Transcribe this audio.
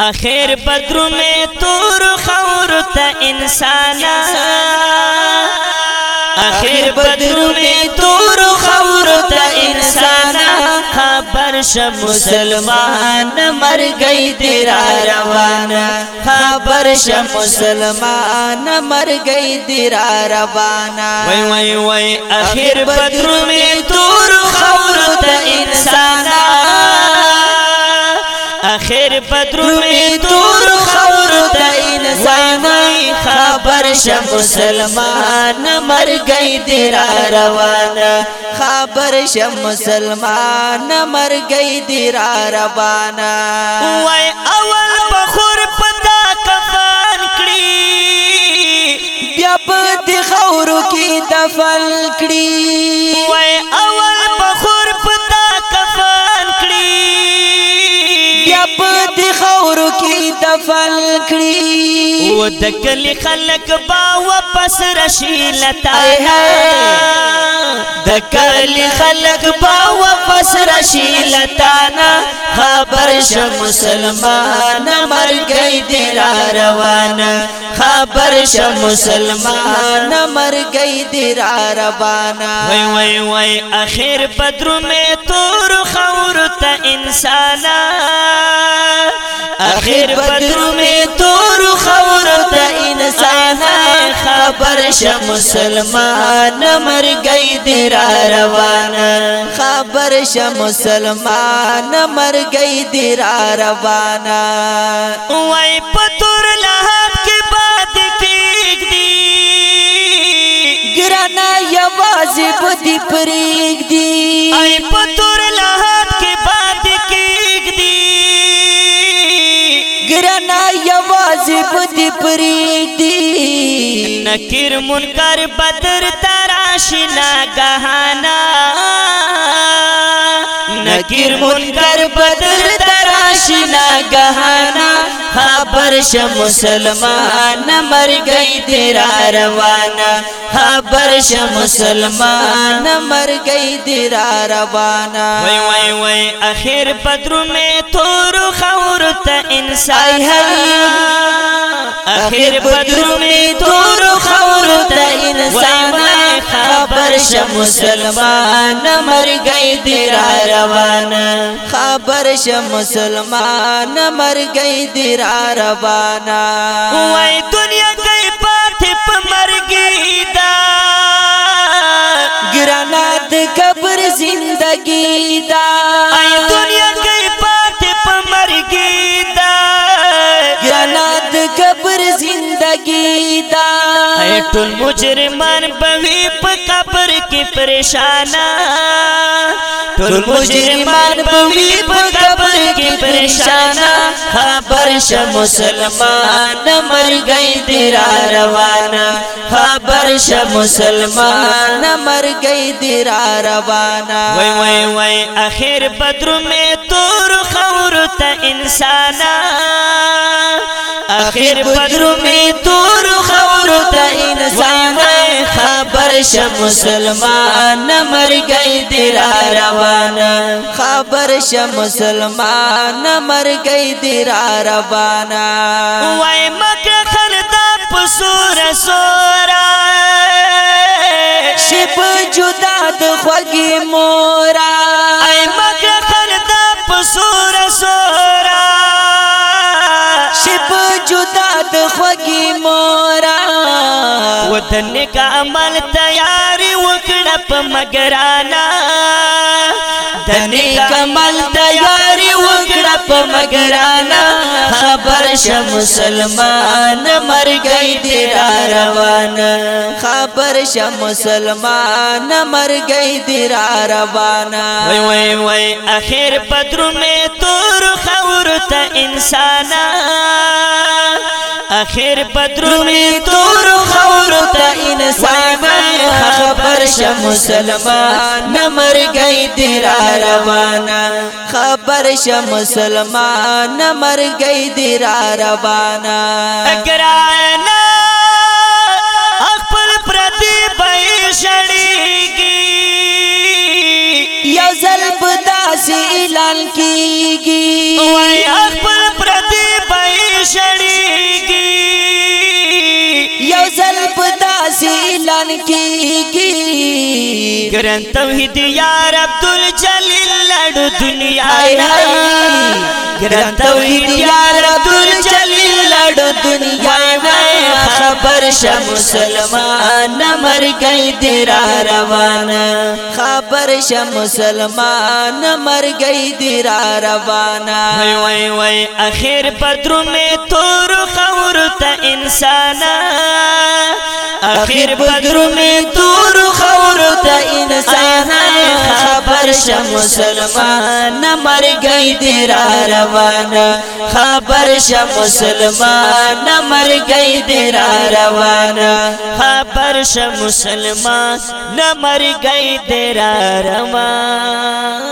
اخر بدر میں تور خور تا انسانا اخر بدر میں تور خور تا انسانا خبر ش مسلمان مر گئی تیرا روانا خبر ش مسلمان مر گئی تیرا روانا وای وای وای اخر بدر میں تور تیر پدرو می تور خور د انسانای خبر ش مسلمان مرګی دیر روان خبر ش مسلمان مرګی دیر روان وای اول بخور پتا کفن کړي بیا په خورو کې دفن کړي کلی خلک واپس بس رشیلتا ہے کلی خلک باپس رشیلتا نا خبر مسلمان مر گئی را وان خبر ش مسلمان مر گئی وای اخر بدر میں تو خور تا انسانا اخر بدر می تور خور د انسان خبر ش مسلمان مر گئی دیر روان خبر ش مسلمان مر گئی دیر روان وای پتور لهب کی باد کیک دی گرانا یوازې بدی پریک دی ای پتور لهب دې پرې دي نکیر منکر بدر تراشنا گہانا نکیر منکر بدر تراشنا گہانا خبر ش مسلمان مر گئی تیرا روانا خبر ش مسلمان مر گئی تیرا روانا وای وای وای اخر پتر میں تور خور ته انسان اخر بدرمی تور خور د انسان خبر ش مسلمان مرګی دی را روان خبر ش مسلمان مرګی دی را روان وای دنیا گئی پاتې په مرګی دا ګرانات قبر زندگی دا گیتا اے مجر مجرمان په قبر کی پریشانا ټول مجرمان من پبیپ قبر کی پریشانا خبر ش مسلمان مر گئی دیرا روانا خبر ش مسلمان مر گئی روانا وای وای اخر بدر میں تو خور ته انسانا اخر پدرو می تور خورو تا انسان خبر ش مسلمان مر گئی دیرا روان خبر ش مسلمان مر گئی دیرا روان وای مکه شپ جدا د خوږی مورا وطن کا عمل تیار وکړه په مگرانا دنه کمل تیار وکړه په مگرانا خبر ش مسلمان مرګی دی را روان خبر ش مسلمان مرګی دی را روان وای وای وای اخر پدرونه تور خور ته انسانا اخر پدرونه تور خور ته انسان شا مسلمان نمر گئی تیرا روانا خبر شا مسلمان نمر گئی تیرا روانا اگر آئینا اقبل پردی بھائی شڑی گی یا ظلم دا اعلان کی گی وائی اقبل پردی بھائی شڑی گی یا ظلم دا اعلان کی گی گرن توحید دیا ربدول لڈو دنیا گرنتھ ہی دیار لڈو دنیا خبر شا مسلمان مر گئی دیرا روانہ خبر شا مسلمان مر گئی وائی روانہ اخیر بدر میں تو رخور تا انسانا اخیر بدر میں دور خور تا انسان خبر شا مسلمان مر گئی دیر روان خبر شا مسلمان مر گئی دیر روان خبر شا مسلمان مر گئی دیر رواں